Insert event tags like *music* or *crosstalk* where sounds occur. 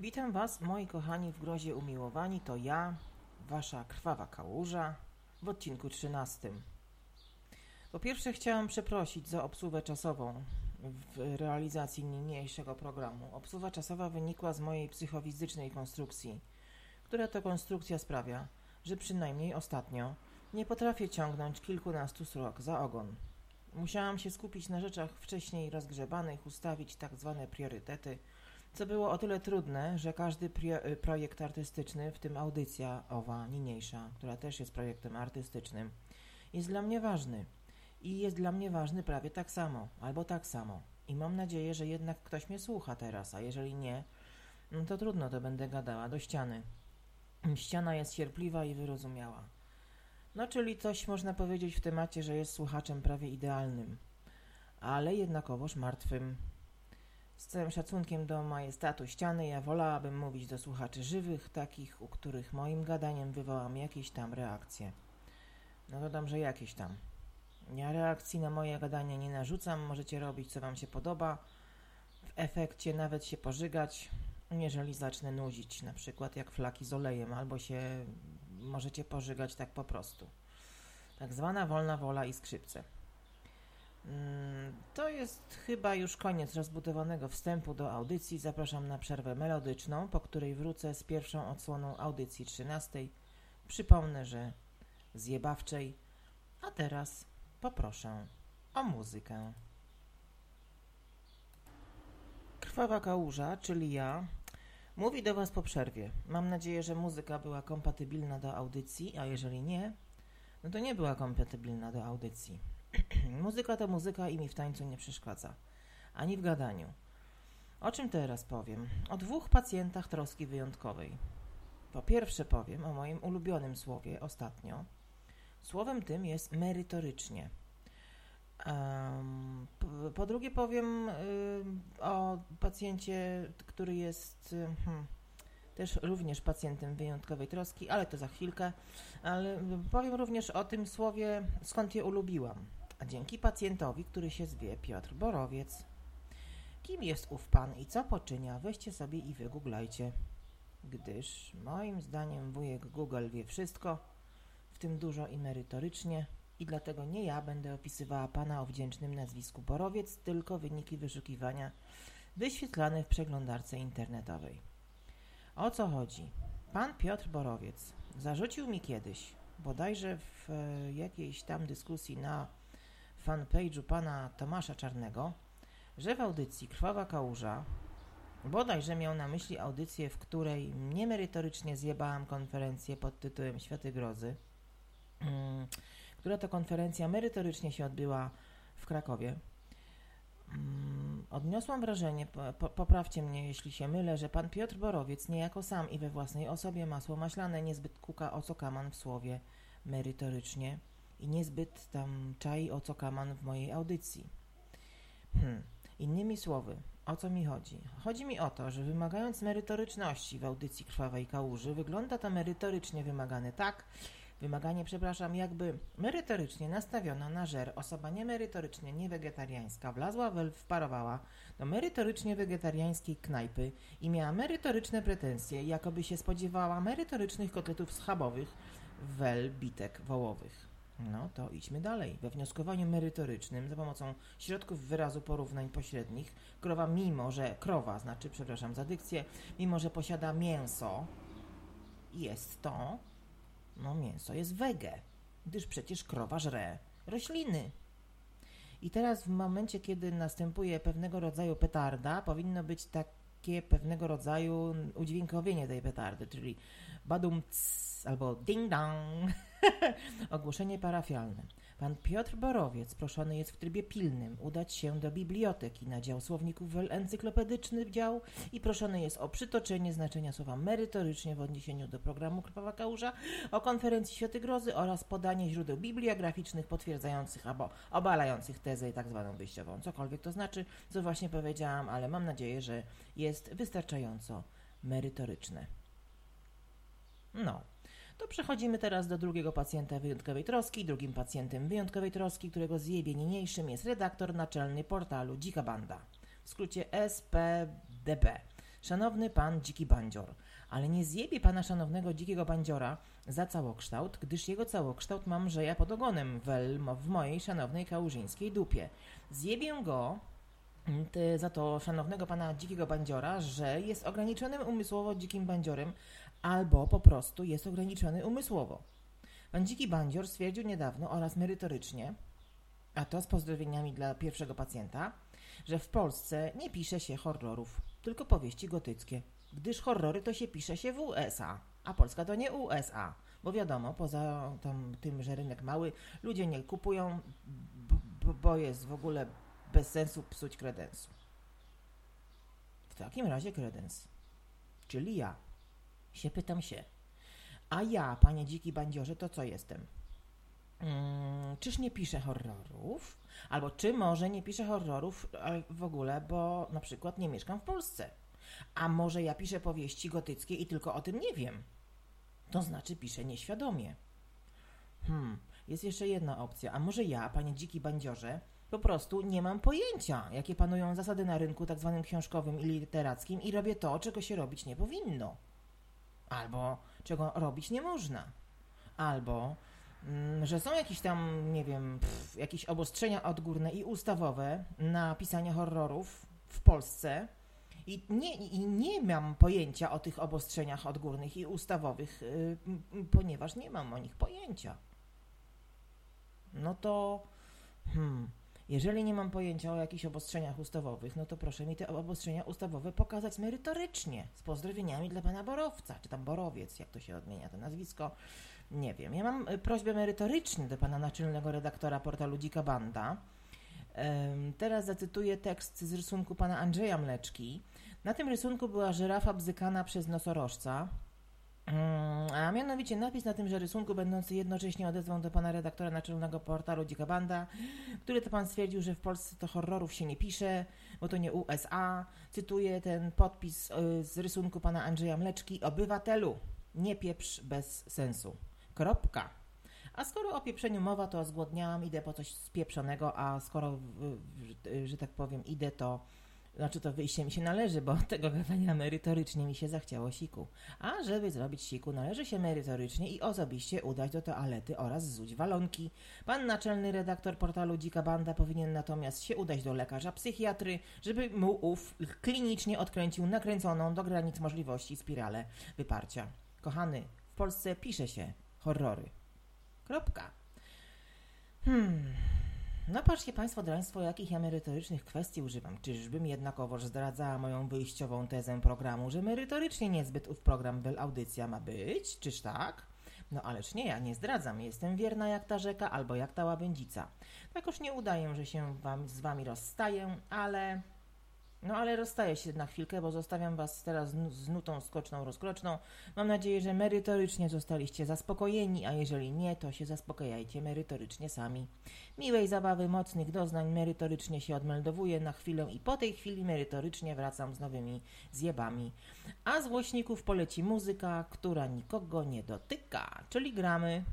Witam Was, moi kochani, w grozie umiłowani. To ja, Wasza krwawa kałuża, w odcinku 13. Po pierwsze, chciałam przeprosić za obsługę czasową w realizacji niniejszego programu. Obsługa czasowa wynikła z mojej psychofizycznej konstrukcji, która to konstrukcja sprawia, że przynajmniej ostatnio nie potrafię ciągnąć kilkunastu srok za ogon. Musiałam się skupić na rzeczach wcześniej rozgrzebanych, ustawić tak zwane priorytety, co było o tyle trudne, że każdy y, projekt artystyczny, w tym audycja owa niniejsza, która też jest projektem artystycznym, jest dla mnie ważny. I jest dla mnie ważny prawie tak samo, albo tak samo. I mam nadzieję, że jednak ktoś mnie słucha teraz, a jeżeli nie, no to trudno, to będę gadała do ściany. Ściana jest cierpliwa i wyrozumiała. No, czyli coś można powiedzieć w temacie, że jest słuchaczem prawie idealnym, ale jednakowoż martwym. Z całym szacunkiem do majestatu ściany, ja wolałabym mówić do słuchaczy żywych, takich, u których moim gadaniem wywołam jakieś tam reakcje. No dodam, że jakieś tam. Ja reakcji na moje gadanie nie narzucam, możecie robić co wam się podoba. W efekcie nawet się pożygać, jeżeli zacznę nudzić, na przykład jak flaki z olejem, albo się możecie pożygać tak po prostu. Tak zwana wolna wola i skrzypce. Mm, to jest chyba już koniec rozbudowanego wstępu do audycji. Zapraszam na przerwę melodyczną, po której wrócę z pierwszą odsłoną audycji 13. Przypomnę, że zjebawczej. A teraz poproszę o muzykę. Krwawa kałuża, czyli ja, mówi do Was po przerwie. Mam nadzieję, że muzyka była kompatybilna do audycji, a jeżeli nie, no to nie była kompatybilna do audycji. Muzyka to muzyka i mi w tańcu nie przeszkadza, ani w gadaniu. O czym teraz powiem? O dwóch pacjentach troski wyjątkowej. Po pierwsze powiem o moim ulubionym słowie ostatnio. Słowem tym jest merytorycznie. Po, po, drugie powiem y, o pacjencie, który jest y, hmm, też również pacjentem wyjątkowej troski, ale to za chwilkę. Ale powiem również o tym słowie, skąd je ulubiłam. A dzięki pacjentowi, który się zwie Piotr Borowiec. Kim jest ów pan i co poczynia? Weźcie sobie i wygooglajcie. Gdyż moim zdaniem wujek Google wie wszystko, w tym dużo i merytorycznie, i dlatego nie ja będę opisywała pana o wdzięcznym nazwisku Borowiec, tylko wyniki wyszukiwania wyświetlane w przeglądarce internetowej. O co chodzi? Pan Piotr Borowiec zarzucił mi kiedyś, bodajże w e, jakiejś tam dyskusji na fanpage'u pana Tomasza Czarnego, że w audycji Krwawa Kałuża, bodajże miał na myśli audycję, w której niemerytorycznie zjebałam konferencję pod tytułem Światy Grozy, mm, która to konferencja merytorycznie się odbyła w Krakowie. Mm, odniosłam wrażenie, po, poprawcie mnie jeśli się mylę, że pan Piotr Borowiec niejako sam i we własnej osobie masło maślane niezbyt kuka o co kaman w słowie merytorycznie i niezbyt tam czai o co kaman w mojej audycji. Hmm. Innymi słowy, o co mi chodzi? Chodzi mi o to, że wymagając merytoryczności w audycji Krwawej Kałuży, wygląda to merytorycznie wymagane tak, Wymaganie, przepraszam, jakby merytorycznie nastawiona na żer osoba niemerytorycznie niewegetariańska wlazła, wparowała do merytorycznie wegetariańskiej knajpy i miała merytoryczne pretensje, jakoby się spodziewała merytorycznych kotletów schabowych, wel bitek wołowych. No to idźmy dalej. We wnioskowaniu merytorycznym za pomocą środków wyrazu porównań pośrednich krowa mimo, że krowa, znaczy, przepraszam za dykcję, mimo, że posiada mięso, jest to no mięso jest wege, gdyż przecież krowa żre rośliny. I teraz w momencie, kiedy następuje pewnego rodzaju petarda, powinno być takie pewnego rodzaju udźwiękowienie tej petardy, czyli badum albo ding dong, *laughs* ogłoszenie parafialne. Pan Piotr Borowiec proszony jest w trybie pilnym udać się do biblioteki na dział słowników encyklopedyczny dział i proszony jest o przytoczenie znaczenia słowa merytorycznie w odniesieniu do programu Krwawa Kałuża o konferencji Światy Grozy oraz podanie źródeł bibliograficznych potwierdzających albo obalających tezę tak zwaną wyjściową. Cokolwiek to znaczy, co właśnie powiedziałam, ale mam nadzieję, że jest wystarczająco merytoryczne. No, to przechodzimy teraz do drugiego pacjenta wyjątkowej troski. Drugim pacjentem wyjątkowej troski, którego zjebie niniejszym jest redaktor naczelny portalu Dzika Banda, w skrócie SPDB, Szanowny pan dziki bandzior, ale nie zjebie pana szanownego dzikiego bandziora za całokształt, gdyż jego całokształt mam ja pod ogonem wel w mojej szanownej kałużyńskiej dupie. Zjebię go mm, za to szanownego pana dzikiego bandziora, że jest ograniczonym umysłowo dzikim bandziorem albo po prostu jest ograniczony umysłowo. Pan dziki bandzior stwierdził niedawno oraz merytorycznie, a to z pozdrowieniami dla pierwszego pacjenta, że w Polsce nie pisze się horrorów, tylko powieści gotyckie, gdyż horrory to się pisze się w USA, a Polska to nie USA, bo wiadomo, poza tam, tym, że rynek mały, ludzie nie kupują, bo jest w ogóle bez sensu psuć kredensu. W takim razie kredens, czyli ja, się pytam się, a ja, panie dziki bandziorze, to co jestem? Hmm, czyż nie piszę horrorów? Albo czy może nie piszę horrorów w ogóle, bo na przykład nie mieszkam w Polsce? A może ja piszę powieści gotyckie i tylko o tym nie wiem? To znaczy piszę nieświadomie. Hmm, jest jeszcze jedna opcja. A może ja, panie dziki bandziorze, po prostu nie mam pojęcia, jakie panują zasady na rynku tak zwanym książkowym i literackim i robię to, czego się robić nie powinno. Albo czego robić nie można. Albo Mm, że są jakieś tam, nie wiem, pff, jakieś obostrzenia odgórne i ustawowe na pisanie horrorów w Polsce. I nie, I nie mam pojęcia o tych obostrzeniach odgórnych i ustawowych, yy, ponieważ nie mam o nich pojęcia. No to, hmm, jeżeli nie mam pojęcia o jakichś obostrzeniach ustawowych, no to proszę mi te obostrzenia ustawowe pokazać merytorycznie, z pozdrowieniami dla pana Borowca, czy tam Borowiec, jak to się odmienia to nazwisko. Nie wiem. Ja mam y, prośbę merytoryczną do pana naczelnego redaktora portalu Dzika Banda. Teraz zacytuję tekst z rysunku pana Andrzeja Mleczki. Na tym rysunku była żyrafa bzykana przez nosorożca, a mianowicie napis na tymże rysunku, będący jednocześnie odezwą do pana redaktora naczelnego portalu Dzika Banda, który to pan stwierdził, że w Polsce to horrorów się nie pisze, bo to nie USA. Cytuję ten podpis y, z rysunku pana Andrzeja Mleczki. Obywatelu, nie pieprz bez sensu. Kropka. A skoro o pieprzeniu mowa, to zgłodniałam, idę po coś spieprzonego, a skoro, że tak powiem, idę, to znaczy to wyjście mi się należy, bo od *laughs* tego gadania merytorycznie mi się zachciało siku. A żeby zrobić siku, należy się merytorycznie i osobiście udać do toalety oraz zuć walonki. Pan naczelny redaktor portalu Dzika Banda powinien natomiast się udać do lekarza psychiatry, żeby mu ów klinicznie odkręcił nakręconą do granic możliwości spiralę wyparcia. Kochany, w Polsce pisze się horrory. Kropka. Hmm. No patrzcie Państwo, draństwo, jakich ja merytorycznych kwestii używam. Czyżbym jednakowoż zdradzała moją wyjściową tezę programu, że merytorycznie niezbyt ów program bel audycja ma być? Czyż tak? No ależ nie, ja nie zdradzam. Jestem wierna jak ta rzeka albo jak ta łabędzica. Takoż nie udaję, że się wam, z Wami rozstaję, ale no ale rozstaję się na chwilkę, bo zostawiam Was teraz z nutą skoczną, rozkroczną. Mam nadzieję, że merytorycznie zostaliście zaspokojeni, a jeżeli nie, to się zaspokajajcie merytorycznie sami. Miłej zabawy, mocnych doznań, merytorycznie się odmeldowuję na chwilę i po tej chwili merytorycznie wracam z nowymi zjebami. A z głośników poleci muzyka, która nikogo nie dotyka, czyli gramy.